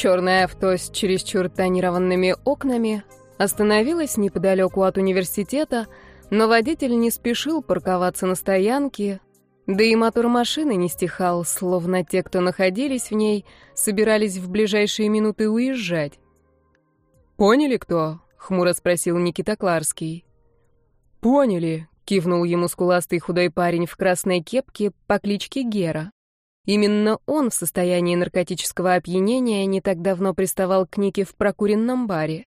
Черное авто с чересчур тонированными окнами остановилось неподалеку от университета, но водитель не спешил парковаться на стоянке, да и мотор машины не стихал, словно те, кто находились в ней, собирались в ближайшие минуты уезжать. «Поняли, кто?» — хмуро спросил Никита Кларский. «Поняли», — кивнул ему скуластый худой парень в красной кепке по кличке Гера. Именно он в состоянии наркотического опьянения не так давно приставал к Нике в прокуренном баре.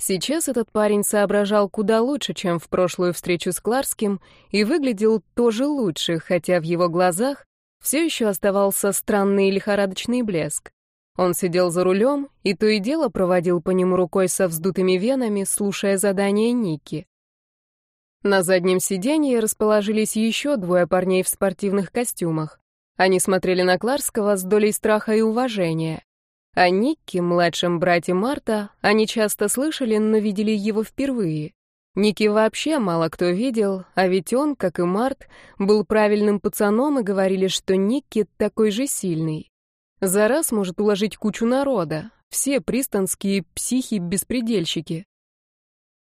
Сейчас этот парень соображал куда лучше, чем в прошлую встречу с Кларским, и выглядел тоже лучше, хотя в его глазах все еще оставался странный лихорадочный блеск. Он сидел за рулем и то и дело проводил по нему рукой со вздутыми венами, слушая задания Ники. На заднем сиденье расположились еще двое парней в спортивных костюмах. Они смотрели на Кларского с долей страха и уважения. О Никке, младшем брате Марта, они часто слышали, но видели его впервые. Ники вообще мало кто видел, а ведь он, как и Март, был правильным пацаном и говорили, что Никки такой же сильный. За раз может уложить кучу народа, все пристанские психи-беспредельщики.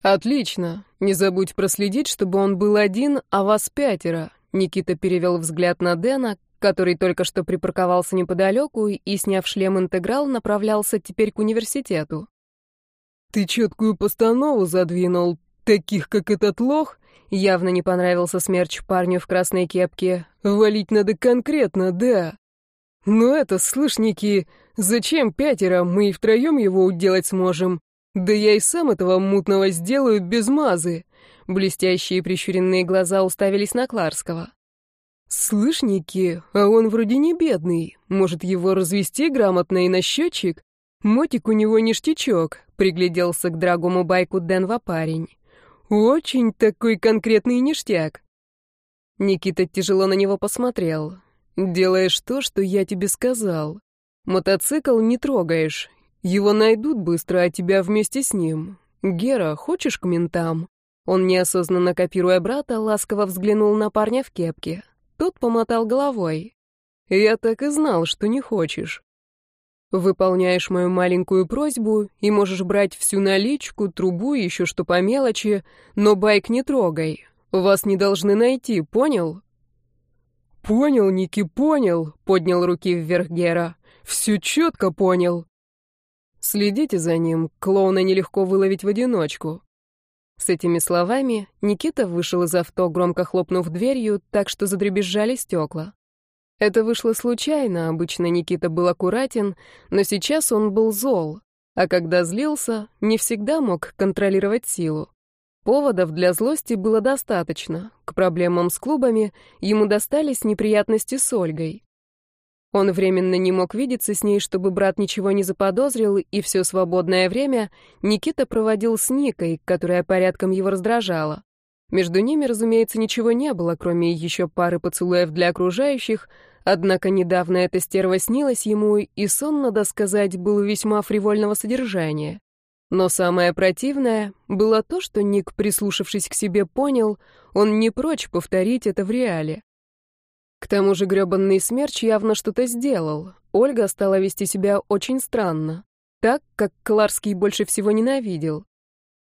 «Отлично. Не забудь проследить, чтобы он был один, а вас пятеро», Никита перевел взгляд на Дэна, который только что припарковался неподалеку и, сняв шлем интеграл, направлялся теперь к университету. «Ты четкую постанову задвинул, таких, как этот лох?» Явно не понравился смерч парню в красной кепке. «Валить надо конкретно, да. Но это, слышь, Ники, зачем пятеро? Мы и втроем его уделать сможем. Да я и сам этого мутного сделаю без мазы». Блестящие прищуренные глаза уставились на Кларского. «Слышь, Ники, а он вроде не бедный. Может, его развести грамотно и на счетчик? Мотик у него ништячок», — пригляделся к дорогому байку Денва парень. «Очень такой конкретный ништяк». Никита тяжело на него посмотрел. «Делаешь то, что я тебе сказал. Мотоцикл не трогаешь. Его найдут быстро, а тебя вместе с ним. Гера, хочешь к ментам?» Он, неосознанно копируя брата, ласково взглянул на парня в кепке. Тот помотал головой. «Я так и знал, что не хочешь. Выполняешь мою маленькую просьбу и можешь брать всю наличку, трубу еще что по мелочи, но байк не трогай. Вас не должны найти, понял?» «Понял, Ники, понял», — поднял руки вверх Гера. «Все четко понял». «Следите за ним, клоуна нелегко выловить в одиночку. С этими словами Никита вышел из авто, громко хлопнув дверью, так что задребезжали стекла. Это вышло случайно, обычно Никита был аккуратен, но сейчас он был зол, а когда злился, не всегда мог контролировать силу. Поводов для злости было достаточно. К проблемам с клубами ему достались неприятности с Ольгой. Он временно не мог видеться с ней, чтобы брат ничего не заподозрил, и все свободное время Никита проводил с Никой, которая порядком его раздражала. Между ними, разумеется, ничего не было, кроме еще пары поцелуев для окружающих, однако недавно эта стерва снилась ему, и сон, надо сказать, был весьма фривольного содержания. Но самое противное было то, что Ник, прислушавшись к себе, понял, он не прочь повторить это в реале. К тому же грёбанный смерч явно что-то сделал. Ольга стала вести себя очень странно. Так, как Кларский больше всего ненавидел.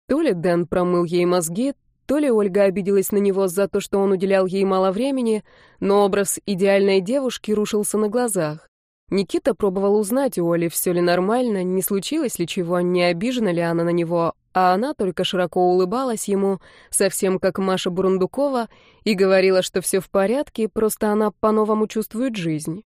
То ли Дэн промыл ей мозги, то ли Ольга обиделась на него за то, что он уделял ей мало времени, но образ идеальной девушки рушился на глазах. Никита пробовал узнать у Оли, все ли нормально, не случилось ли чего, не обижена ли она на него, а она только широко улыбалась ему, совсем как Маша Бурундукова, и говорила, что все в порядке, просто она по-новому чувствует жизнь.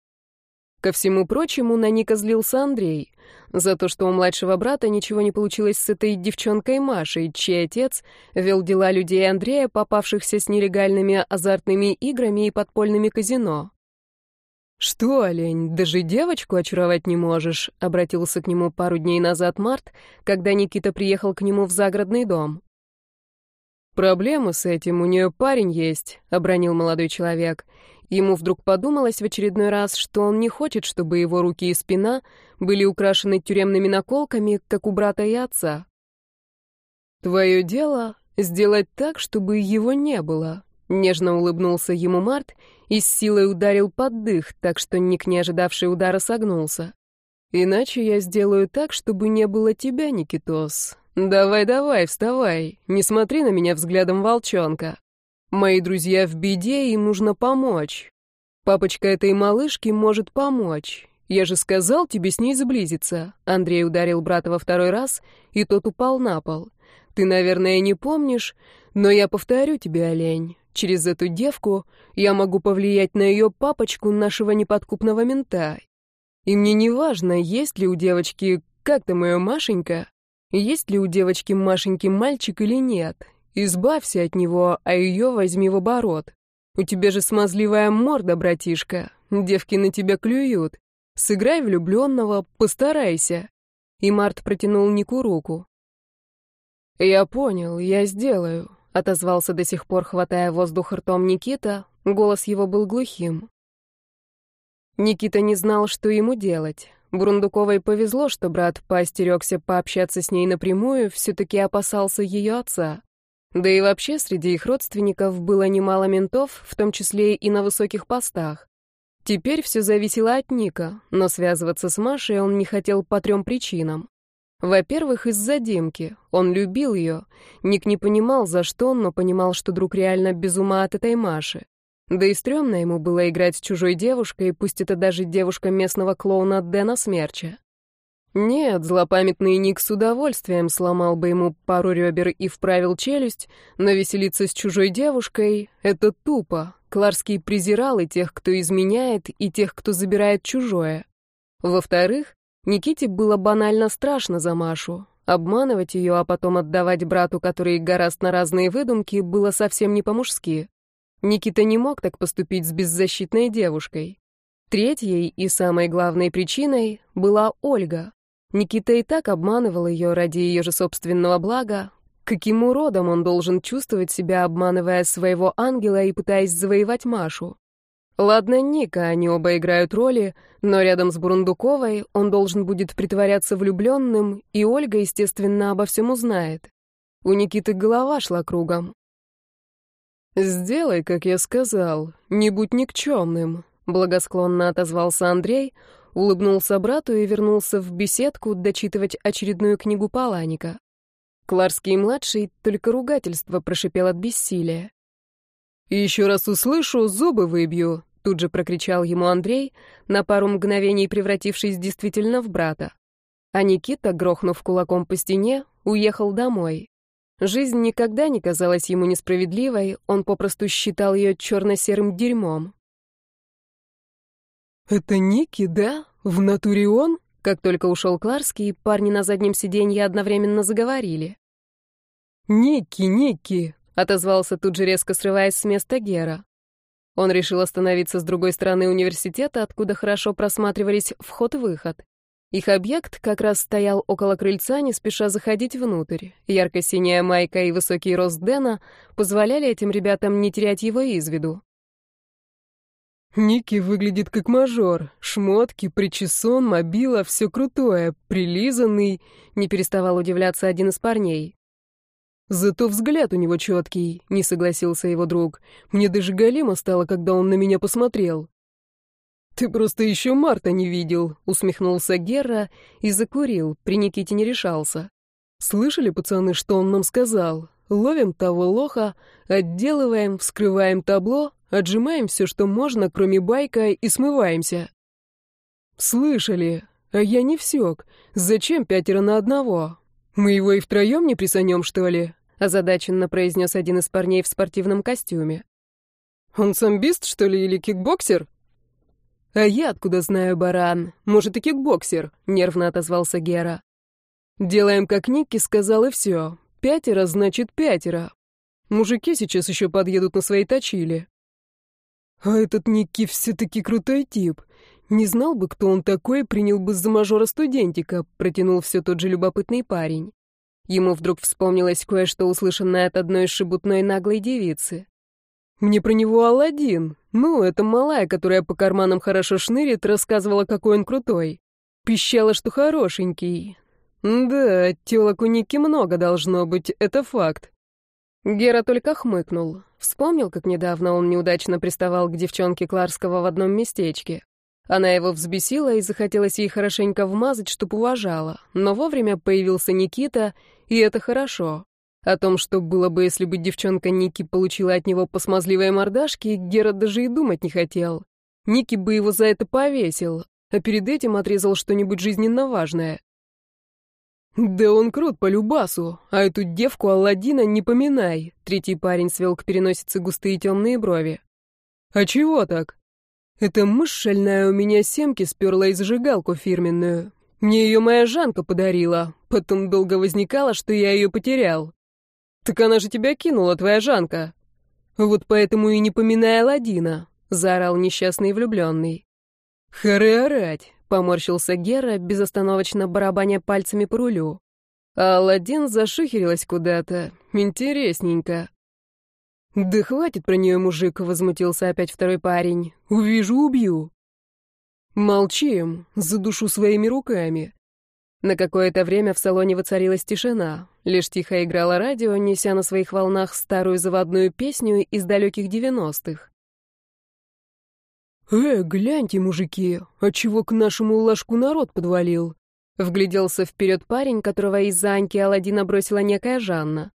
Ко всему прочему, на Ника злился Андрей за то, что у младшего брата ничего не получилось с этой девчонкой Машей, чей отец вел дела людей Андрея, попавшихся с нелегальными азартными играми и подпольными казино. «Что, олень, даже девочку очаровать не можешь?» — обратился к нему пару дней назад Март, когда Никита приехал к нему в загородный дом. «Проблемы с этим, у нее парень есть», — обронил молодой человек. Ему вдруг подумалось в очередной раз, что он не хочет, чтобы его руки и спина были украшены тюремными наколками, как у брата и отца. «Твое дело — сделать так, чтобы его не было», Нежно улыбнулся ему Март и с силой ударил под дых, так что Ник, не ожидавший удара, согнулся. Иначе я сделаю так, чтобы не было тебя, Никитос. Давай-давай, вставай. Не смотри на меня взглядом волчонка. Мои друзья в беде, им нужно помочь. Папочка этой малышки может помочь. Я же сказал тебе с ней сблизиться. Андрей ударил брата во второй раз, и тот упал на пол. Ты, наверное, не помнишь, но я повторю тебе, олень. Через эту девку я могу повлиять на ее папочку, нашего неподкупного мента. И мне не важно, есть ли у девочки, как там ее Машенька, есть ли у девочки Машеньки мальчик или нет. Избавься от него, а ее возьми в оборот. У тебя же смазливая морда, братишка. Девки на тебя клюют. Сыграй влюбленного, постарайся. И Март протянул Нику руку. «Я понял, я сделаю», — отозвался до сих пор, хватая воздух ртом Никита. Голос его был глухим. Никита не знал, что ему делать. Бурундуковой повезло, что брат поостерегся пообщаться с ней напрямую, все-таки опасался ее отца. Да и вообще среди их родственников было немало ментов, в том числе и на высоких постах. Теперь все зависело от Ника, но связываться с Машей он не хотел по трем причинам. Во-первых, из-за Димки. Он любил ее. Ник не понимал, за что, но понимал, что друг реально без ума от этой Маши. Да и стрёмно ему было играть с чужой девушкой, пусть это даже девушка местного клоуна Дэна Смерча. Нет, злопамятный Ник с удовольствием сломал бы ему пару ребер и вправил челюсть, но веселиться с чужой девушкой — это тупо. Кларский презирал и тех, кто изменяет, и тех, кто забирает чужое. Во-вторых, Никите было банально страшно за Машу. Обманывать ее, а потом отдавать брату, который гораст на разные выдумки, было совсем не по-мужски. Никита не мог так поступить с беззащитной девушкой. Третьей и самой главной причиной была Ольга. Никита и так обманывал ее ради ее же собственного блага. Каким уродом он должен чувствовать себя, обманывая своего ангела и пытаясь завоевать Машу? Ладно, Ника, они оба играют роли, но рядом с Бурундуковой он должен будет притворяться влюбленным, и Ольга, естественно, обо всем узнает. У Никиты голова шла кругом. «Сделай, как я сказал, не будь никчемным», — благосклонно отозвался Андрей, улыбнулся брату и вернулся в беседку дочитывать очередную книгу Паланика. Кларский-младший только ругательство прошипел от бессилия. «Еще раз услышу, зубы выбью», — тут же прокричал ему Андрей, на пару мгновений превратившись действительно в брата. А Никита, грохнув кулаком по стене, уехал домой. Жизнь никогда не казалась ему несправедливой, он попросту считал ее черно-серым дерьмом. «Это Ники, да? В натуре он?» Как только ушел Кларский, парни на заднем сиденье одновременно заговорили. «Ники, Ники!» — отозвался тут же резко срываясь с места Гера. Он решил остановиться с другой стороны университета, откуда хорошо просматривались вход-выход. Их объект как раз стоял около крыльца, не спеша заходить внутрь. Ярко-синяя майка и высокий рост Дэна позволяли этим ребятам не терять его из виду. Ники выглядит как мажор. Шмотки, причесон, мобила, все крутое, прилизанный, не переставал удивляться один из парней. Зато взгляд у него четкий, не согласился его друг. Мне даже галимо стало, когда он на меня посмотрел. «Ты просто еще Марта не видел», — усмехнулся Герра и закурил, при Никите не решался. «Слышали, пацаны, что он нам сказал? Ловим того лоха, отделываем, вскрываем табло, отжимаем все, что можно, кроме байка, и смываемся». «Слышали, а я не всек. Зачем пятеро на одного? Мы его и втроем не присанем, что ли?» — озадаченно произнес один из парней в спортивном костюме. «Он самбист, что ли, или кикбоксер?» «А я откуда знаю, баран? Может, и кикбоксер?» — нервно отозвался Гера. «Делаем, как Никки сказал, и все. Пятеро значит пятеро. Мужики сейчас еще подъедут на своей точили». «А этот Никки все-таки крутой тип. Не знал бы, кто он такой, принял бы за мажора-студентика», — протянул все тот же любопытный парень. Ему вдруг вспомнилось кое-что, услышанное от одной шебутной наглой девицы. Мне про него Алладин. Ну, это малая, которая по карманам хорошо шнырит, рассказывала, какой он крутой. Пищала, что хорошенький. Да, тёлок у Ники много должно быть, это факт. Гера только хмыкнул. Вспомнил, как недавно он неудачно приставал к девчонке Кларского в одном местечке. Она его взбесила и захотелось ей хорошенько вмазать, чтоб уважала. Но вовремя появился Никита, и это хорошо. О том, что было бы, если бы девчонка Ники получила от него по смазливой мордашке, Гера даже и думать не хотел. Ники бы его за это повесил, а перед этим отрезал что-нибудь жизненно важное. «Да он крут по любасу, а эту девку Алладина не поминай», третий парень свел к переносице густые темные брови. «А чего так?» «Эта мышь шальная у меня семки сперла и зажигалку фирменную. Мне ее моя Жанка подарила, потом долго возникало, что я ее потерял». «Так она же тебя кинула, твоя Жанка». «Вот поэтому и не поминай Алладина», — заорал несчастный влюбленный. «Харе орать!» — поморщился Гера, безостановочно барабаня пальцами по рулю. А Алладин зашихерилась куда-то. Интересненько. «Да хватит про нее, мужик!» — возмутился опять второй парень. «Увижу, убью!» «Молчим, задушу своими руками!» На какое-то время в салоне воцарилась тишина. Лишь тихо играло радио, неся на своих волнах старую заводную песню из далеких девяностых. «Э, гляньте, мужики, отчего к нашему ложку народ подвалил?» Вгляделся вперед парень, которого из-за Аньки Аладдина бросила некая Жанна.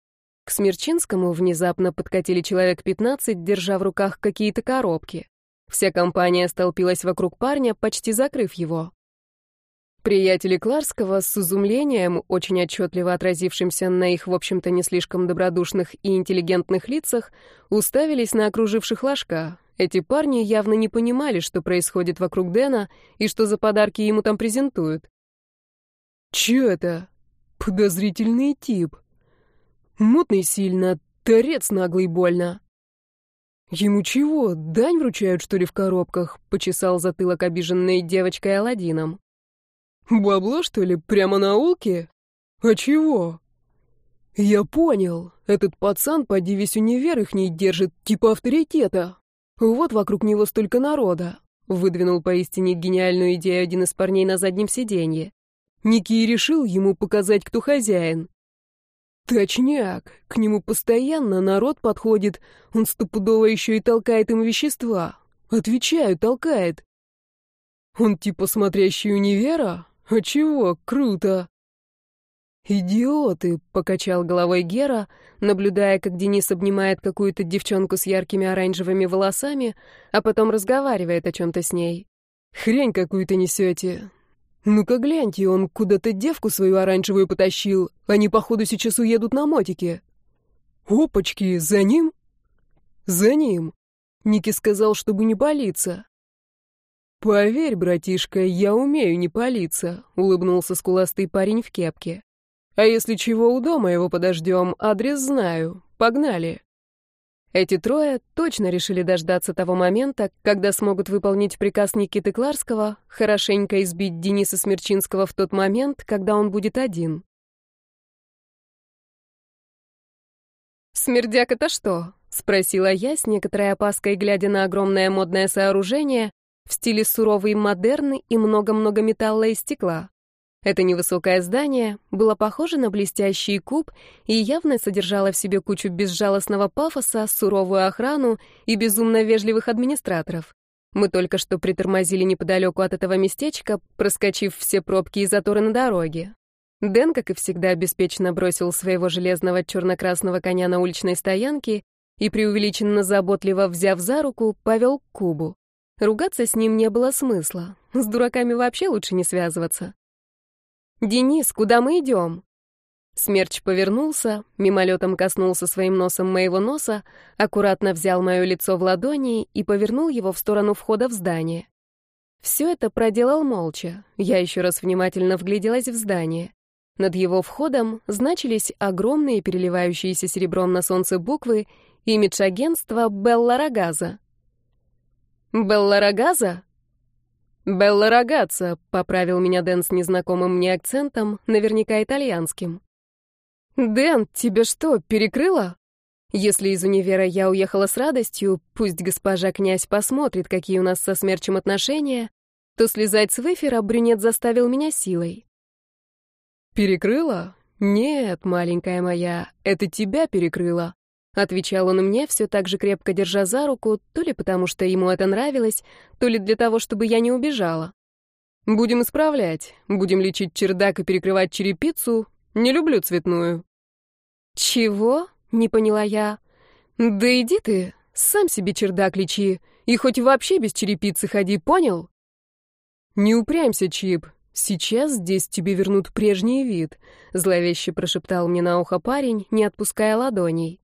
К Смерчинскому внезапно подкатили человек пятнадцать, держа в руках какие-то коробки. Вся компания столпилась вокруг парня, почти закрыв его. Приятели Кларского с изумлением, очень отчетливо отразившимся на их, в общем-то, не слишком добродушных и интеллигентных лицах, уставились на окруживших ложка, эти парни явно не понимали, что происходит вокруг Дэна и что за подарки ему там презентуют. «Чё это? Подозрительный тип. Мутный сильно, торец наглый больно». «Ему чего, дань вручают, что ли, в коробках?» — почесал затылок обиженной девочкой Аладдином. «Бабло, что ли, прямо на улке? А чего?» «Я понял. Этот пацан, поди весь универ их не держит, типа авторитета. Вот вокруг него столько народа, выдвинул поистине гениальную идею один из парней на заднем сиденье. Ники решил ему показать, кто хозяин. Точняк, к нему постоянно народ подходит, он стопудово еще и толкает им вещества. Отвечаю, толкает. Он типа смотрящий универа? А чего, круто. «Идиоты!» — покачал головой Гера, наблюдая, как Денис обнимает какую-то девчонку с яркими оранжевыми волосами, а потом разговаривает о чем-то с ней. «Хрень какую-то несете. Ну-ка гляньте, он куда-то девку свою оранжевую потащил. Они, походу, сейчас уедут на мотике». «Опачки, за ним?» «За ним!» Ники сказал, чтобы не палиться. «Поверь, братишка, я умею не палиться», — улыбнулся скуластый парень в кепке. А если чего, у дома его подождем, адрес знаю. Погнали. Эти трое точно решили дождаться того момента, когда смогут выполнить приказ Никиты Кларского, хорошенько избить Дениса Смерчинского в тот момент, когда он будет один. «Смердяк это что?» — спросила я с некоторой опаской, глядя на огромное модное сооружение в стиле суровый модерн и много-много металла и стекла. Это невысокое здание было похоже на блестящий куб и явно содержало в себе кучу безжалостного пафоса, суровую охрану и безумно вежливых администраторов. Мы только что притормозили неподалеку от этого местечка, проскочив все пробки и заторы на дороге. Дэн, как и всегда, беспечно бросил своего железного черно-красного коня на уличной стоянке и, преувеличенно заботливо взяв за руку, повел к кубу. Ругаться с ним не было смысла. С дураками вообще лучше не связываться. «Денис, куда мы идем?» Смерч повернулся, мимолетом коснулся своим носом моего носа, аккуратно взял мое лицо в ладони и повернул его в сторону входа в здание. Все это проделал молча. Я еще раз внимательно вгляделась в здание. Над его входом значились огромные переливающиеся серебром на солнце буквы имидж агентства Белла Рогаза. «Белла Рогаза?» «Белла Рогатца», — поправил меня Дэн с незнакомым мне акцентом, наверняка итальянским. «Дэн, тебе что, перекрыло?» Если из универа я уехала с радостью, пусть госпожа князь посмотрит, какие у нас со смерчем отношения, то слезать с выфера брюнет заставил меня силой. «Перекрыло? Нет, маленькая моя, это тебя перекрыло. Отвечал он мне, все так же крепко держа за руку, то ли потому, что ему это нравилось, то ли для того, чтобы я не убежала. Будем исправлять, будем лечить чердак и перекрывать черепицу. Не люблю цветную. Чего? Не поняла я. Да иди ты, сам себе чердак лечи, и хоть вообще без черепицы ходи, понял? Не упрямься, Чип. Сейчас здесь тебе вернут прежний вид, зловеще прошептал мне на ухо парень, не отпуская ладоней.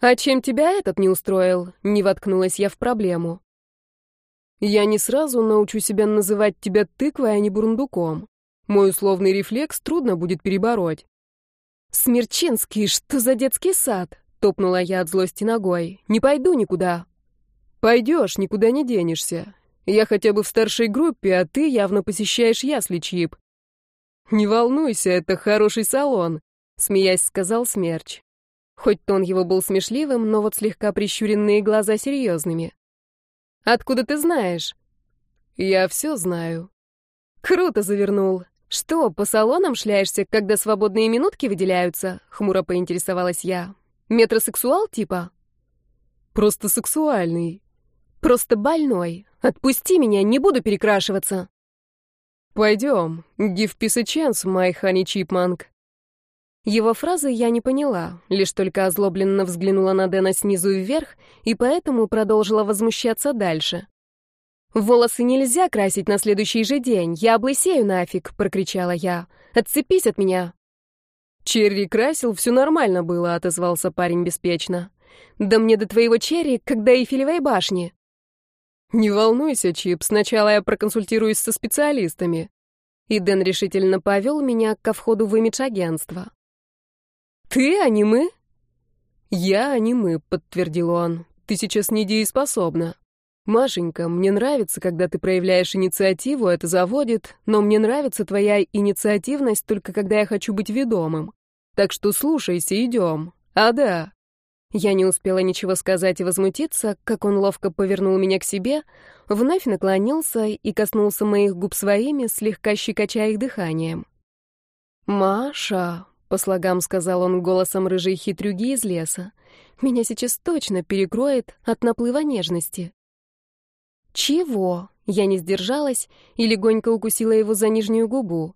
А чем тебя этот не устроил? Не воткнулась я в проблему. Я не сразу научу себя называть тебя тыквой, а не бурундуком. Мой условный рефлекс трудно будет перебороть. Смерчинский, что за детский сад? Топнула я от злости ногой. «Не пойду никуда». «Пойдешь, никуда не денешься. Я хотя бы в старшей группе, а ты явно посещаешь ясли, Чип». «Не волнуйся, это хороший салон», — смеясь сказал Смерч. Хоть тон его был смешливым, но вот слегка прищуренные глаза серьезными. «Откуда ты знаешь?» «Я все знаю». «Круто завернул. Что, по салонам шляешься, когда свободные минутки выделяются?» — хмуро поинтересовалась я. Метросексуал типа? Просто сексуальный. Просто больной. Отпусти меня, не буду перекрашиваться. Пойдем. Give peace a chance, my honey chipmunk. Его фразы я не поняла, лишь только озлобленно взглянула на Дэна снизу вверх и поэтому продолжила возмущаться дальше. «Волосы нельзя красить на следующий же день, я облысею нафиг!» — прокричала я. «Отцепись от меня!» «Черри красил, все нормально было», — отозвался парень беспечно. «Да мне до твоего черри, когда Эйфелевой башни». «Не волнуйся, Чип, сначала я проконсультируюсь со специалистами». И Дэн решительно повел меня ко входу в имидж-агентство. «Ты, а не мы?» «Я, а не мы», — подтвердил он. «Ты сейчас недееспособна. Машенька, мне нравится, когда ты проявляешь инициативу, это заводит, но мне нравится твоя инициативность только когда я хочу быть ведомым. Так что слушайся, идем. А да. Я не успела ничего сказать и возмутиться, как он ловко повернул меня к себе, вновь наклонился и коснулся моих губ своими, слегка щекоча их дыханием. «Маша», — по слогам сказал он голосом рыжей хитрюги из леса, — «меня сейчас точно перекроет от наплыва нежности». «Чего?» — я не сдержалась и легонько укусила его за нижнюю губу.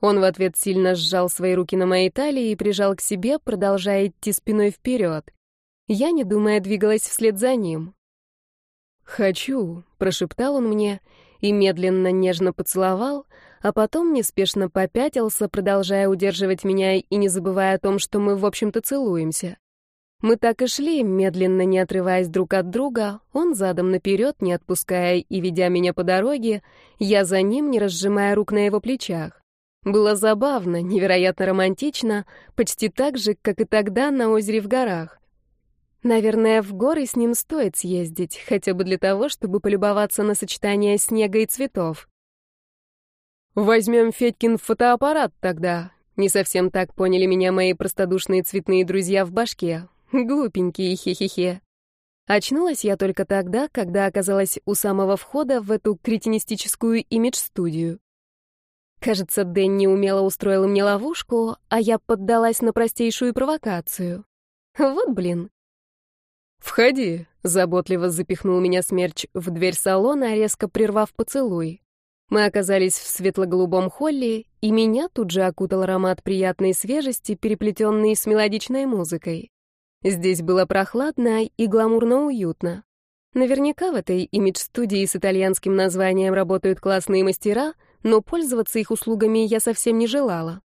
Он в ответ сильно сжал свои руки на моей талии и прижал к себе, продолжая идти спиной вперед. Я, не думая, двигалась вслед за ним. «Хочу», — прошептал он мне и медленно, нежно поцеловал, а потом неспешно попятился, продолжая удерживать меня и не забывая о том, что мы, в общем-то, целуемся. Мы так и шли, медленно не отрываясь друг от друга, он задом наперед, не отпуская и ведя меня по дороге, я за ним, не разжимая рук на его плечах. Было забавно, невероятно романтично, почти так же, как и тогда на озере в горах. Наверное, в горы с ним стоит съездить, хотя бы для того, чтобы полюбоваться на сочетание снега и цветов. «Возьмем Федькин фотоаппарат тогда», не совсем так поняли меня мои простодушные цветные друзья в башке. Глупенькие хе-хе-хе. Очнулась я только тогда, когда оказалась у самого входа в эту кретинистическую имидж-студию. Кажется, Дэнни умело устроил мне ловушку, а я поддалась на простейшую провокацию. Вот блин. «Входи», — заботливо запихнул меня смерч в дверь салона, резко прервав поцелуй. Мы оказались в светло-голубом холле, и меня тут же окутал аромат приятной свежести, переплетенный с мелодичной музыкой. Здесь было прохладно и гламурно уютно. Наверняка в этой имидж-студии с итальянским названием работают классные мастера, но пользоваться их услугами я совсем не желала.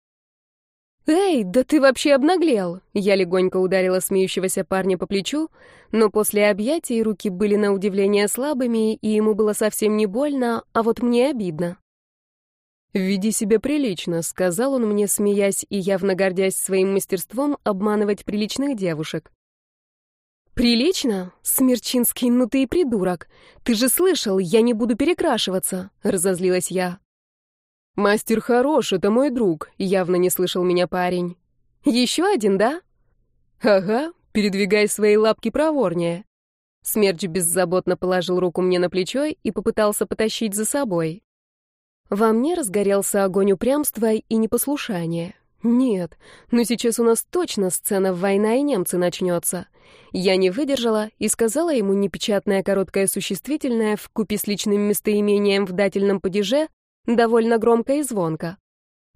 «Эй, да ты вообще обнаглел!» Я легонько ударила смеющегося парня по плечу, но после объятий руки были на удивление слабыми, и ему было совсем не больно, а вот мне обидно. «Веди себя прилично», — сказал он мне, смеясь и явно гордясь своим мастерством обманывать приличных девушек. «Прилично? Смерчинский, ну ты и придурок. Ты же слышал, я не буду перекрашиваться», — разозлилась я. «Мастер хорош, это мой друг», — явно не слышал меня парень. «Еще один, да?» «Ага, передвигай свои лапки проворнее». Смерч беззаботно положил руку мне на плечо и попытался потащить за собой. Во мне разгорелся огонь упрямства и непослушания. Нет, но сейчас у нас точно сцена «Война и немцы» начнется. Я не выдержала и сказала ему непечатное короткое существительное в купе с личным местоимением в дательном падеже довольно громко и звонко.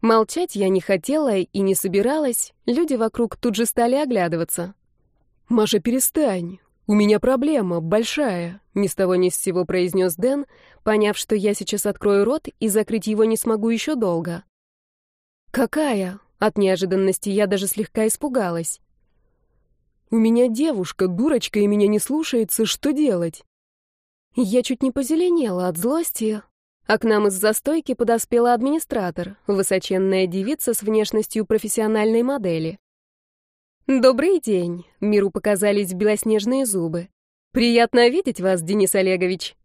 Молчать я не хотела и не собиралась, люди вокруг тут же стали оглядываться. «Маша, перестань, у меня проблема, большая», — ни с того ни с сего произнес Дэн, поняв, что я сейчас открою рот и закрыть его не смогу еще долго. «Какая?» От неожиданности я даже слегка испугалась. «У меня девушка, дурочка, и меня не слушается, что делать?» Я чуть не позеленела от злости, а к нам из застойки подоспела администратор, высоченная девица с внешностью профессиональной модели. «Добрый день!» — миру показались белоснежные зубы. «Приятно видеть вас, Денис Олегович!»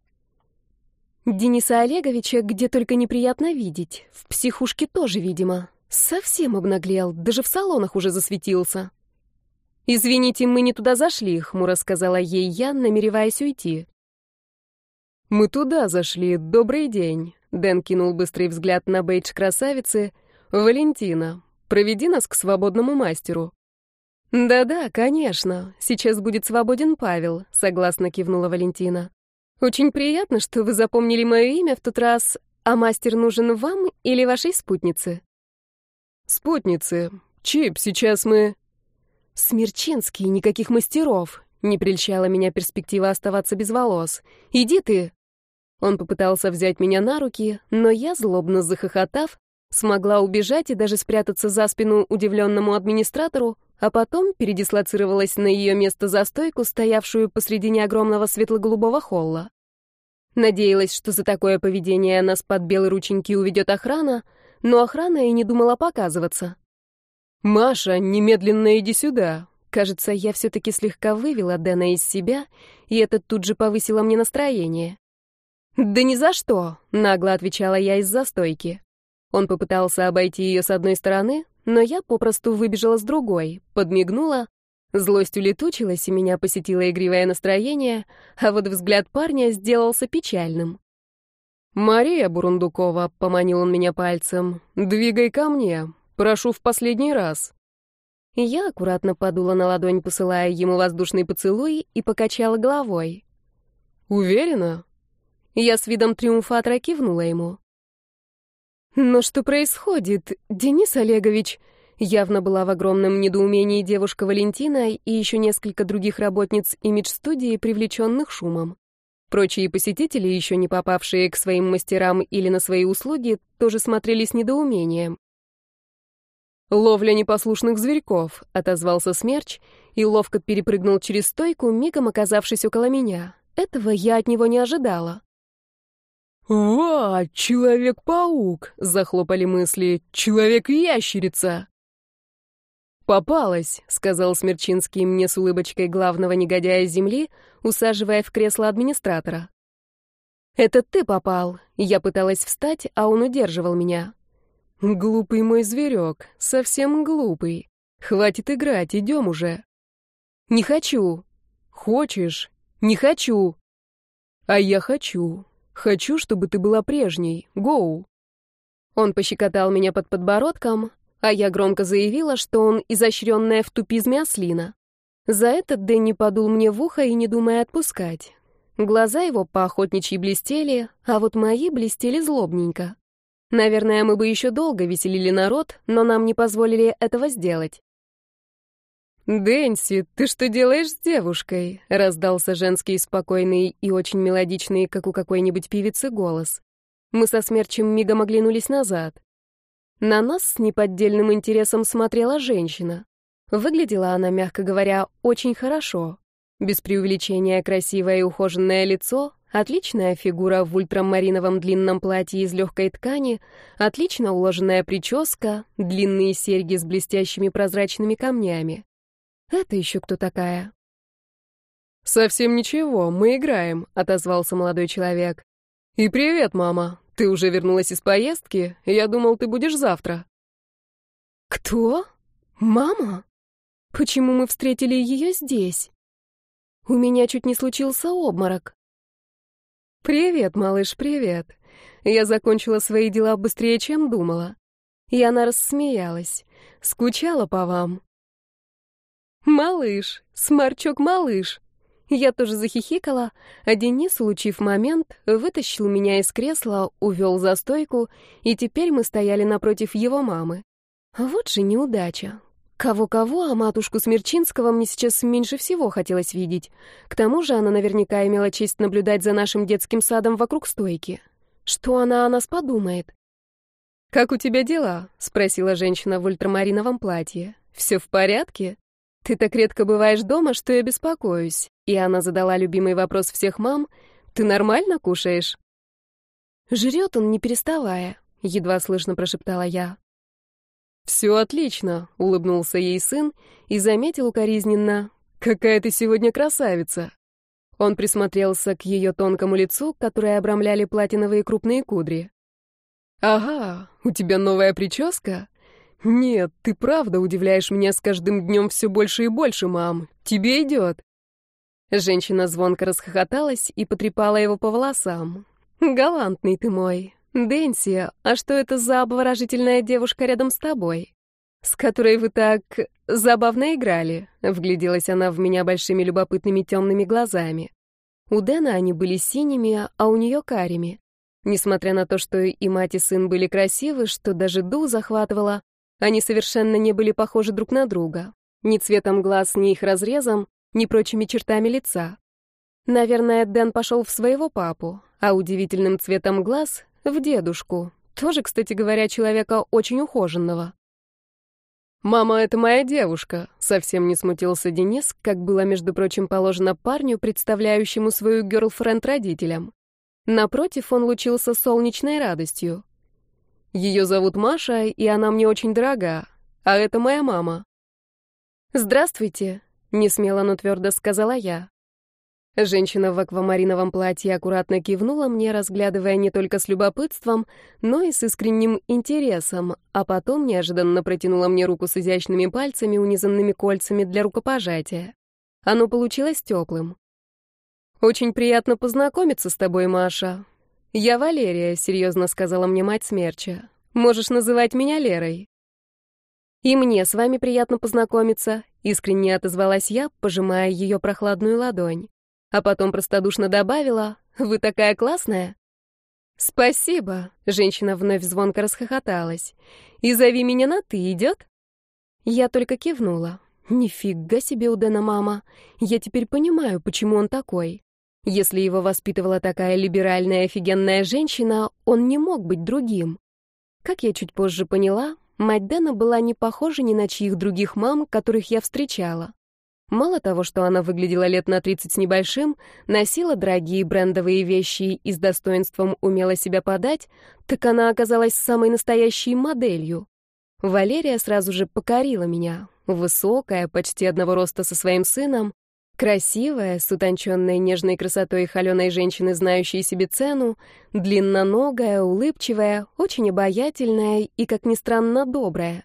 Дениса Олеговича где только неприятно видеть. В психушке тоже, видимо. Совсем обнаглел, даже в салонах уже засветился. «Извините, мы не туда зашли», — хмуро сказала ей я, намереваясь уйти. «Мы туда зашли. Добрый день». Дэн кинул быстрый взгляд на бейдж красавицы. «Валентина, проведи нас к свободному мастеру». «Да-да, конечно. Сейчас будет свободен Павел», — согласно кивнула Валентина. «Очень приятно, что вы запомнили мое имя в тот раз. А мастер нужен вам или вашей спутнице?» «Спутницы. Чип, сейчас мы...» «Смерчинский, никаких мастеров!» Не прельщала меня перспектива оставаться без волос. «Иди ты!» Он попытался взять меня на руки, но я, злобно захохотав, смогла убежать и даже спрятаться за спину удивленному администратору, а потом передислоцировалась на ее место за стойку, стоявшую посредине огромного светло-голубого холла. Надеялась, что за такое поведение нас под белые рученьки уведет охрана, но охрана и не думала показываться. «Маша, немедленно иди сюда!» Кажется, я все-таки слегка вывела Дэна из себя, и это тут же повысило мне настроение. «Да ни за что!» — нагло отвечала я из застойки. Он попытался обойти ее с одной стороны, но я попросту выбежала с другой, подмигнула. Злость улетучилась, и меня посетило игривое настроение, а вот взгляд парня сделался печальным. «Мария Бурундукова», — поманил он меня пальцем, — «двигай ко мне, прошу в последний раз». Я аккуратно подула на ладонь, посылая ему воздушный поцелуй, и покачала головой. «Уверена?» Я с видом триумфатора кивнула ему. «Но что происходит, Денис Олегович?» Явно была в огромном недоумении девушка Валентина и еще несколько других работниц имидж-студии, привлеченных шумом. Прочие посетители, еще не попавшие к своим мастерам или на свои услуги, тоже смотрели с недоумением. «Ловля непослушных зверьков», — отозвался Смерч и ловко перепрыгнул через стойку, мигом оказавшись около меня. Этого я от него не ожидала. «Ва, Человек-паук!» — захлопали мысли. «Человек-ящерица!» «Попалась», — сказал Смерчинский мне с улыбочкой главного негодяя Земли, усаживая в кресло администратора. «Это ты попал». Я пыталась встать, а он удерживал меня. «Глупый мой зверек, совсем глупый. Хватит играть, идем уже». «Не хочу». «Хочешь?» «Не хочу». «А я хочу. Хочу, чтобы ты была прежней. Гоу». Он пощекотал меня под подбородком, а я громко заявила, что он изощренная в тупизме ослина. За это Дэнни подул мне в ухо и не думая отпускать. Глаза его по охотничьи блестели, а вот мои блестели злобненько. Наверное, мы бы еще долго веселили народ, но нам не позволили этого сделать. «Дэнси, ты что делаешь с девушкой?» — раздался женский спокойный и очень мелодичный, как у какой-нибудь певицы, голос. Мы со смерчем мигом оглянулись назад. На нас с неподдельным интересом смотрела женщина. Выглядела она, мягко говоря, очень хорошо. Без преувеличения красивое и ухоженное лицо, отличная фигура в ультрамариновом длинном платье из легкой ткани, отлично уложенная прическа, длинные серьги с блестящими прозрачными камнями. Это еще кто такая? «Совсем ничего, мы играем», — отозвался молодой человек. «И привет, мама. Ты уже вернулась из поездки? Я думал, ты будешь завтра». «Кто? Мама? Почему мы встретили ее здесь? У меня чуть не случился обморок». «Привет, малыш, привет. Я закончила свои дела быстрее, чем думала. И она рассмеялась. «Скучала по вам». «Малыш, сморчок-малыш!» Я тоже захихикала, а Денис, улучив момент, вытащил меня из кресла, увел за стойку, и теперь мы стояли напротив его мамы. Вот же неудача. Кого-кого, а матушку Смерчинского мне сейчас меньше всего хотелось видеть. К тому же она наверняка имела честь наблюдать за нашим детским садом вокруг стойки. Что она о нас подумает? «Как у тебя дела?» — спросила женщина в ультрамариновом платье. «Все в порядке?» «Ты так редко бываешь дома, что я беспокоюсь». И она задала любимый вопрос всех мам. «Ты нормально кушаешь?» «Жрет он, не переставая», — едва слышно прошептала я. «Все отлично», — улыбнулся ей сын и заметил укоризненно. «Какая ты сегодня красавица!» Он присмотрелся к ее тонкому лицу, которое обрамляли платиновые крупные кудри. «Ага, у тебя новая прическа?» «Нет, ты правда удивляешь меня с каждым днем все больше и больше, мам. Тебе идет». Женщина звонко расхохоталась и потрепала его по волосам. «Галантный ты мой. Дэнси, а что это за обворожительная девушка рядом с тобой? С которой вы так забавно играли?» Вгляделась она в меня большими любопытными темными глазами. У Дэна они были синими, а у нее карими. Несмотря на то, что и мать, и сын были красивы, что даже Ду захватывала, они совершенно не были похожи друг на друга. Ни цветом глаз, ни их разрезом, ни прочими чертами лица. Наверное, Дэн пошел в своего папу, а удивительным цветом глаз — в дедушку. Тоже, кстати говоря, человека очень ухоженного. «Мама, это моя девушка», — совсем не смутился Денис, как было, между прочим, положено парню, представляющему свою герлфренд родителям. Напротив, он лучился солнечной радостью. Ее зовут Маша, и она мне очень дорога. А это моя мама. «Здравствуйте», — несмело, но твердо сказала я. Женщина в аквамариновом платье аккуратно кивнула мне, разглядывая не только с любопытством, но и с искренним интересом, а потом неожиданно протянула мне руку с изящными пальцами, унизанными кольцами для рукопожатия. Оно получилось теплым. «Очень приятно познакомиться с тобой, Маша. «Я Валерия», — серьезно сказала мне мать Смерча. «Можешь называть меня Лерой». «И мне с вами приятно познакомиться», — искренне отозвалась я, пожимая ее прохладную ладонь. А потом простодушно добавила, «Вы такая классная». «Спасибо», — женщина вновь звонко расхохоталась. «И зови меня на «ты» идет?» Я только кивнула. «Нифига себе у Дэна мама. Я теперь понимаю, почему он такой. Если его воспитывала такая либеральная офигенная женщина, он не мог быть другим. Как я чуть позже поняла, мать Дэна была не похожа ни на чьих других мам, которых я встречала. Мало того, что она выглядела лет на 30 с небольшим, носила дорогие брендовые вещи и с достоинством умела себя подать, так она оказалась самой настоящей моделью. Валерия сразу же покорила меня. Высокая, почти одного роста со своим сыном, Красивая, с утонченной нежной красотой холеной женщины, знающей себе цену, длинноногая, улыбчивая, очень обаятельная и, как ни странно, добрая.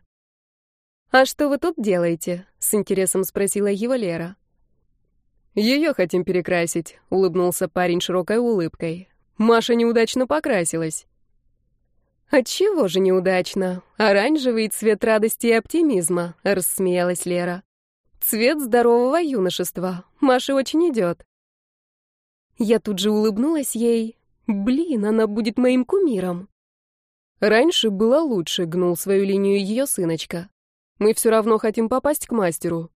«А что вы тут делаете?» — с интересом спросила его Лера. «Ее хотим перекрасить», — улыбнулся парень широкой улыбкой. «Маша неудачно покрасилась». «Отчего же неудачно? Оранжевый цвет радости и оптимизма», — рассмеялась Лера. Цвет здорового юношества. Маше очень идет. Я тут же улыбнулась ей. Блин, она будет моим кумиром. Раньше было лучше, гнул свою линию ее сыночка. Мы все равно хотим попасть к мастеру.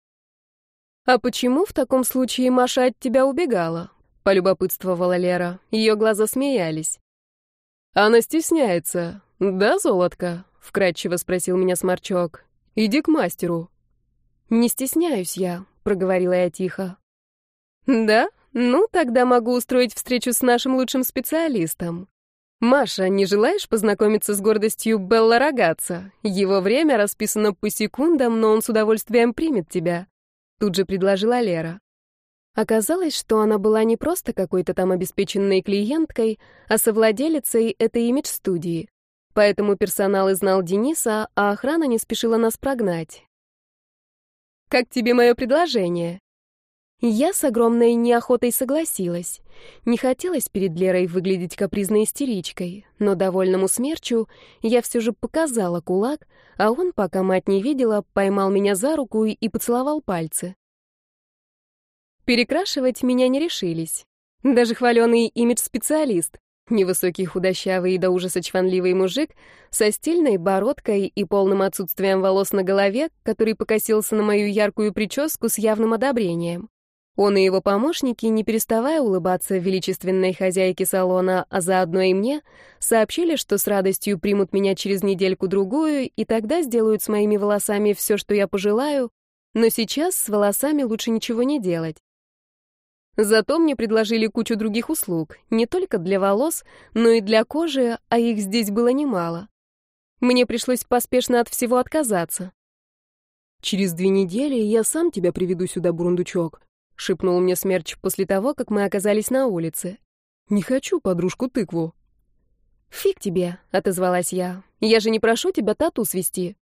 А почему в таком случае Маша от тебя убегала? Полюбопытствовала Лера. Ее глаза смеялись. Она стесняется. Да, золотка? Вкратчиво спросил меня Сморчок. Иди к мастеру. «Не стесняюсь я», — проговорила я тихо. «Да? Ну, тогда могу устроить встречу с нашим лучшим специалистом. Маша, не желаешь познакомиться с гордостью Белла Рогатца? Его время расписано по секундам, но он с удовольствием примет тебя», — тут же предложила Лера. Оказалось, что она была не просто какой-то там обеспеченной клиенткой, а совладелицей этой имидж-студии. Поэтому персонал и знал Дениса, а охрана не спешила нас прогнать. Как тебе мое предложение?» Я с огромной неохотой согласилась. Не хотелось перед Лерой выглядеть капризной истеричкой, но довольному смерчу я все же показала кулак, а он, пока мать не видела, поймал меня за руку и поцеловал пальцы. Перекрашивать меня не решились. Даже хваленый имидж-специалист, невысокий худощавый и до ужаса чванливый мужик со стильной бородкой и полным отсутствием волос на голове, который покосился на мою яркую прическу с явным одобрением. Он и его помощники, не переставая улыбаться величественной хозяйке салона, а заодно и мне, сообщили, что с радостью примут меня через недельку-другую и тогда сделают с моими волосами все, что я пожелаю, но сейчас с волосами лучше ничего не делать. Зато мне предложили кучу других услуг, не только для волос, но и для кожи, а их здесь было немало. Мне пришлось поспешно от всего отказаться. «Через две недели я сам тебя приведу сюда, бурундучок», — шепнул мне Смерч после того, как мы оказались на улице. «Не хочу подружку-тыкву». «Фиг тебе», — отозвалась я. «Я же не прошу тебя тату свести».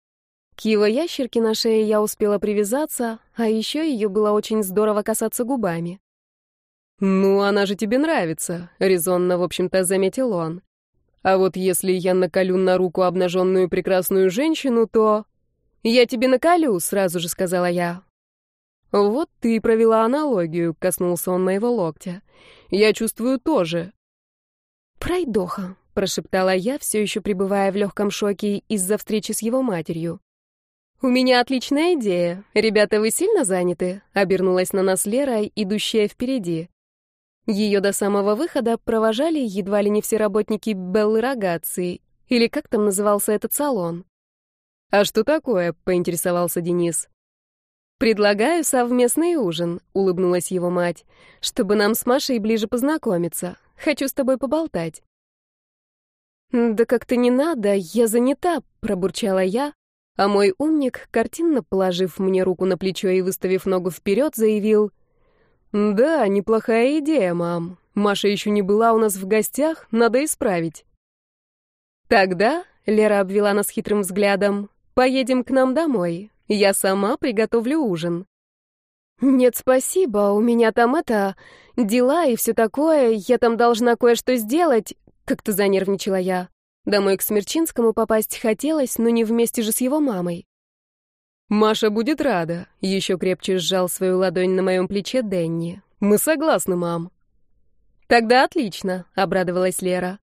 К его ящерке на шее я успела привязаться, а еще ее было очень здорово касаться губами. «Ну, она же тебе нравится», — резонно, в общем-то, заметил он. «А вот если я наколю на руку обнаженную прекрасную женщину, то...» «Я тебе наколю», — сразу же сказала я. «Вот ты и провела аналогию», — коснулся он моего локтя. «Я чувствую тоже». «Пройдоха», — прошептала я, все еще пребывая в легком шоке из-за встречи с его матерью. «У меня отличная идея. Ребята, вы сильно заняты?» — обернулась на нас Лера, идущая впереди. Ее до самого выхода провожали едва ли не все работники Беллы Рогации, или как там назывался этот салон. «А что такое?» — поинтересовался Денис. «Предлагаю совместный ужин», — улыбнулась его мать, «чтобы нам с Машей ближе познакомиться. Хочу с тобой поболтать». «Да как-то не надо, я занята», — пробурчала я, а мой умник, картинно положив мне руку на плечо и выставив ногу вперед, заявил, «Да, неплохая идея, мам. Маша еще не была у нас в гостях, надо исправить». «Тогда», — Лера обвела нас хитрым взглядом, — «поедем к нам домой. Я сама приготовлю ужин. Нет, спасибо, у меня там это дела и все такое, я там должна кое-что сделать, как-то занервничала я. Домой к Смерчинскому попасть хотелось, но не вместе же с его мамой. Маша будет рада, еще крепче сжал свою ладонь на моем плече Денни. Мы согласны, мам. Тогда отлично, обрадовалась Лера.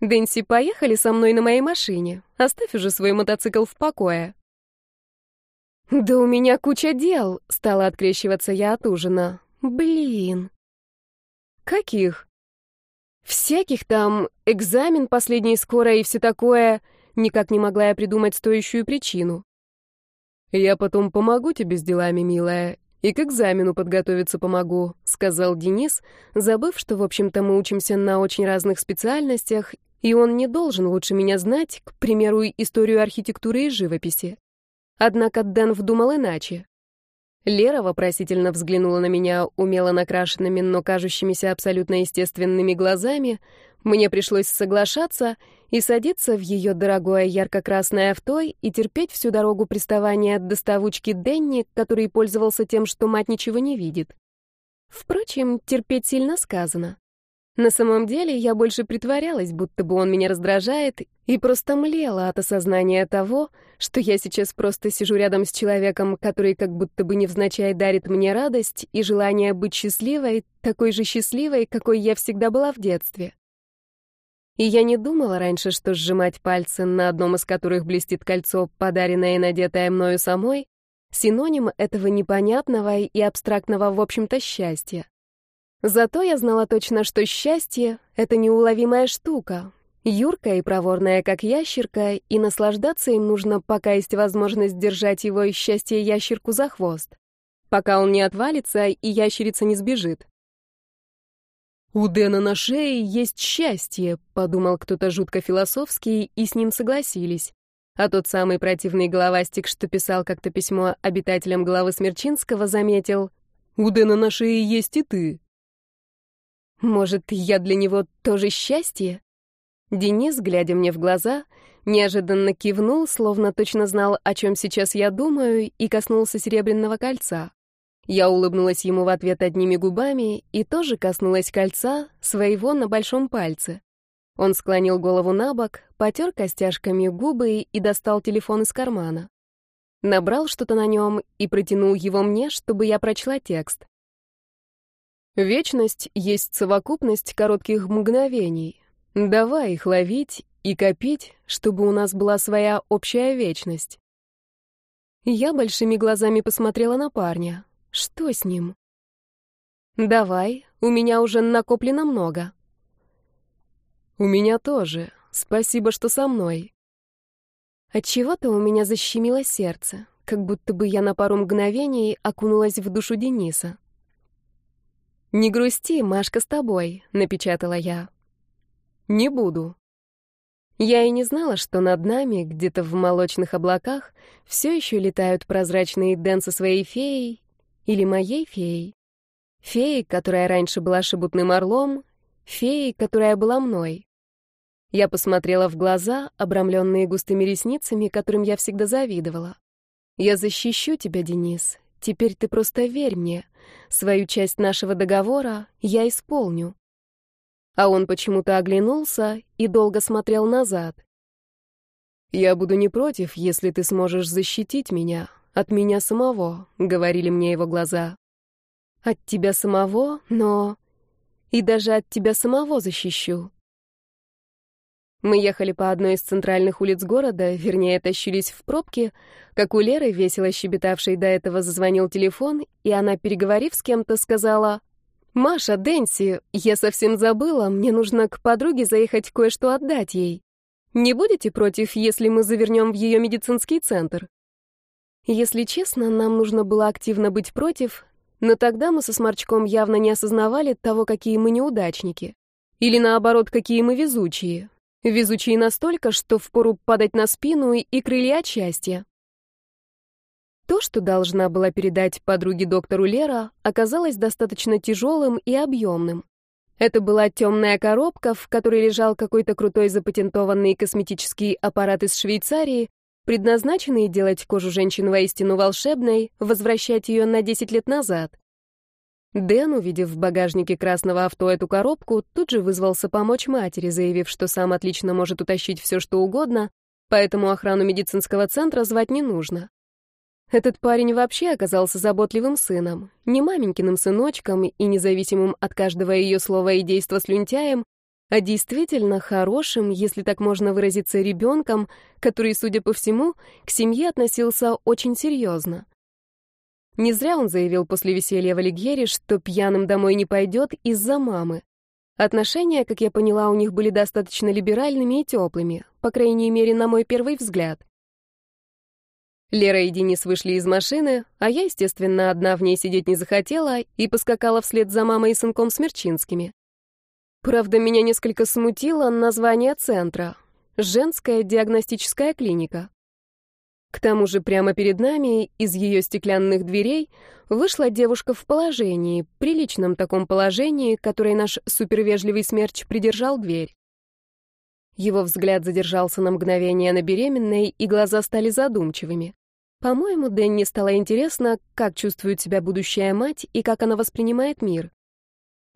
Дэнси, поехали со мной на моей машине. Оставь уже свой мотоцикл в покое. «Да у меня куча дел», — стала открещиваться я от ужина. «Блин». «Каких?» «Всяких там, экзамен последний скоро и все такое». Никак не могла я придумать стоящую причину. «Я потом помогу тебе с делами, милая, и к экзамену подготовиться помогу», — сказал Денис, забыв, что, в общем-то, мы учимся на очень разных специальностях, и он не должен лучше меня знать, к примеру, историю архитектуры и живописи. Однако Дэн вдумал иначе. Лера вопросительно взглянула на меня умело накрашенными, но кажущимися абсолютно естественными глазами. Мне пришлось соглашаться и садиться в ее дорогое ярко-красное авто и терпеть всю дорогу приставания от доставучки Денни, который пользовался тем, что мать ничего не видит. Впрочем, терпеть сильно сказано. На самом деле я больше притворялась, будто бы он меня раздражает, и просто млела от осознания того, что я сейчас просто сижу рядом с человеком, который как будто бы невзначай дарит мне радость и желание быть счастливой, такой же счастливой, какой я всегда была в детстве. И я не думала раньше, что сжимать пальцы, на одном из которых блестит кольцо, подаренное и надетое мною самой, синоним этого непонятного и абстрактного, в общем-то, счастья. Зато я знала точно, что счастье — это неуловимая штука, юркая и проворная, как ящерка, и наслаждаться им нужно, пока есть возможность держать его и счастье ящерку за хвост, пока он не отвалится и ящерица не сбежит. «У Дэна на шее есть счастье», — подумал кто-то жутко философский, и с ним согласились. А тот самый противный головастик, что писал как-то письмо обитателям главы Смерчинского, заметил, «У Дэна на шее есть и ты». Может, я для него тоже счастье? Денис, глядя мне в глаза, неожиданно кивнул, словно точно знал, о чем сейчас я думаю, и коснулся серебряного кольца. Я улыбнулась ему в ответ одними губами и тоже коснулась кольца своего на большом пальце. Он склонил голову на бок, потер костяшками губы и достал телефон из кармана. Набрал что-то на нем и протянул его мне, чтобы я прочла текст. «Вечность есть совокупность коротких мгновений. Давай их ловить и копить, чтобы у нас была своя общая вечность». Я большими глазами посмотрела на парня. Что с ним? «Давай, у меня уже накоплено много». «У меня тоже. Спасибо, что со мной». Отчего-то у меня защемило сердце, как будто бы я на пару мгновений окунулась в душу Дениса. «Не грусти, Машка с тобой», — напечатала я. «Не буду». Я и не знала, что над нами, где-то в молочных облаках, все еще летают прозрачные Дэн своей феей или моей феей? Феей, которая раньше была шебутным орлом, феей, которая была мной. Я посмотрела в глаза, обрамленные густыми ресницами, которым я всегда завидовала. «Я защищу тебя, Денис. Теперь ты просто верь мне. Свою часть нашего договора я исполню». А он почему-то оглянулся и долго смотрел назад. «Я буду не против, если ты сможешь защитить меня, от меня самого, говорили мне его глаза. От тебя самого, но... И даже от тебя самого защищу. Мы ехали по одной из центральных улиц города, вернее, тащились в пробке, как у Леры, весело щебетавшей до этого, зазвонил телефон, и она, переговорив с кем-то, сказала, «Маша, Дэнси, я совсем забыла, мне нужно к подруге заехать кое-что отдать ей. Не будете против, если мы завернем в ее медицинский центр?» Если честно, нам нужно было активно быть против, но тогда мы со Сморчком явно не осознавали того, какие мы неудачники. Или наоборот, какие мы везучие. Везучие настолько, что впору падать на спину и крылья от счастья. То, что должна была передать подруге доктору Лера, оказалось достаточно тяжелым и объемным. Это была темная коробка, в которой лежал какой-то крутой запатентованный косметический аппарат из Швейцарии, предназначенные делать кожу женщин воистину волшебной, возвращать ее на 10 лет назад. Дэн, увидев в багажнике красного авто эту коробку, тут же вызвался помочь матери, заявив, что сам отлично может утащить все, что угодно, поэтому охрану медицинского центра звать не нужно. Этот парень вообще оказался заботливым сыном, не маменькиным сыночком и независимым от каждого ее слова и действа слюнтяем, а действительно хорошим, если так можно выразиться, ребенком, который, судя по всему, к семье относился очень серьезно. Не зря он заявил после веселья в Алигьере, что пьяным домой не пойдет из-за мамы. Отношения, как я поняла, у них были достаточно либеральными и теплыми, по крайней мере, на мой первый взгляд. Лера и Денис вышли из машины, а я, естественно, одна в ней сидеть не захотела и поскакала вслед за мамой и сынком Смерчинскими. Правда, меня несколько смутило название центра — «Женская диагностическая клиника». К тому же прямо перед нами из ее стеклянных дверей вышла девушка в положении, приличном таком положении, которой наш супервежливый смерч придержал дверь. Его взгляд задержался на мгновение на беременной, и глаза стали задумчивыми. По-моему, Дэнни стало интересно, как чувствует себя будущая мать и как она воспринимает мир.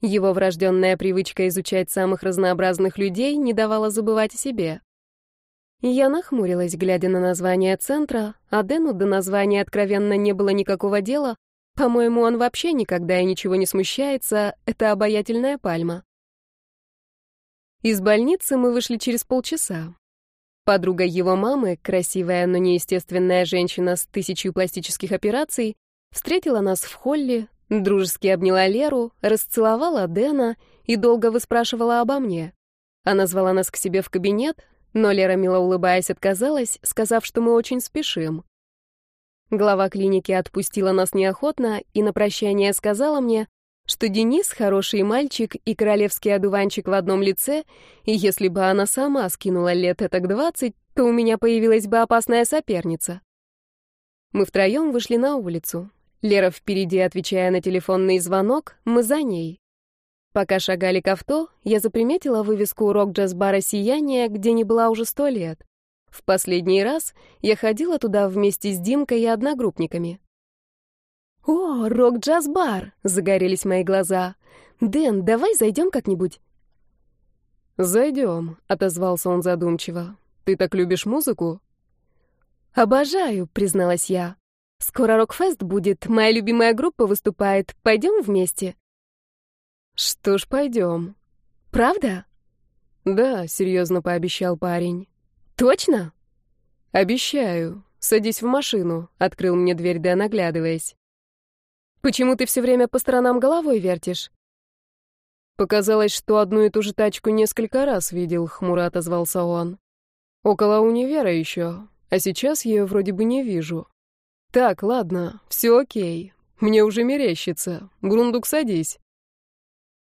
Его врожденная привычка изучать самых разнообразных людей не давала забывать о себе. Я нахмурилась, глядя на название центра, а Дэну до названия откровенно не было никакого дела. По-моему, он вообще никогда и ничего не смущается, это обаятельная пальма. Из больницы мы вышли через полчаса. Подруга его мамы, красивая, но неестественная женщина с тысячей пластических операций, встретила нас в холле, Дружески обняла Леру, расцеловала Дэна и долго выспрашивала обо мне. Она звала нас к себе в кабинет, но Лера, мило улыбаясь, отказалась, сказав, что мы очень спешим. Глава клиники отпустила нас неохотно и на прощание сказала мне, что Денис хороший мальчик и королевский одуванчик в одном лице, и если бы она сама скинула лет этак двадцать, то у меня появилась бы опасная соперница. Мы втроем вышли на улицу. Лера впереди, отвечая на телефонный звонок, мы за ней. Пока шагали к авто, я заприметила вывеску рок-джаз-бара «Сияние», где не была уже сто лет. В последний раз я ходила туда вместе с Димкой и одногруппниками. «О, рок-джаз-бар!» — загорелись мои глаза. «Дэн, давай зайдем как-нибудь?» «Зайдем», — отозвался он задумчиво. «Ты так любишь музыку?» «Обожаю», — призналась я. «Скоро рок-фест будет, моя любимая группа выступает. Пойдем вместе?» «Что ж, пойдем». «Правда?» «Да», — серьезно пообещал парень. «Точно?» «Обещаю. Садись в машину», — открыл мне дверь Дэн, оглядываясь. Почему ты все время по сторонам головой вертишь? Показалось, что одну и ту же тачку несколько раз видел, хмуро отозвался он. Около универа еще, а сейчас ее вроде бы не вижу. Так, ладно, все окей. Мне уже мерещится. Грундук, садись.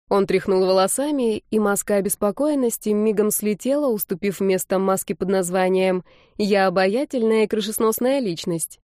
Он тряхнул волосами, и маска обеспокоенности мигом слетела, уступив место маске под названием «Я обаятельная и крышесносная личность».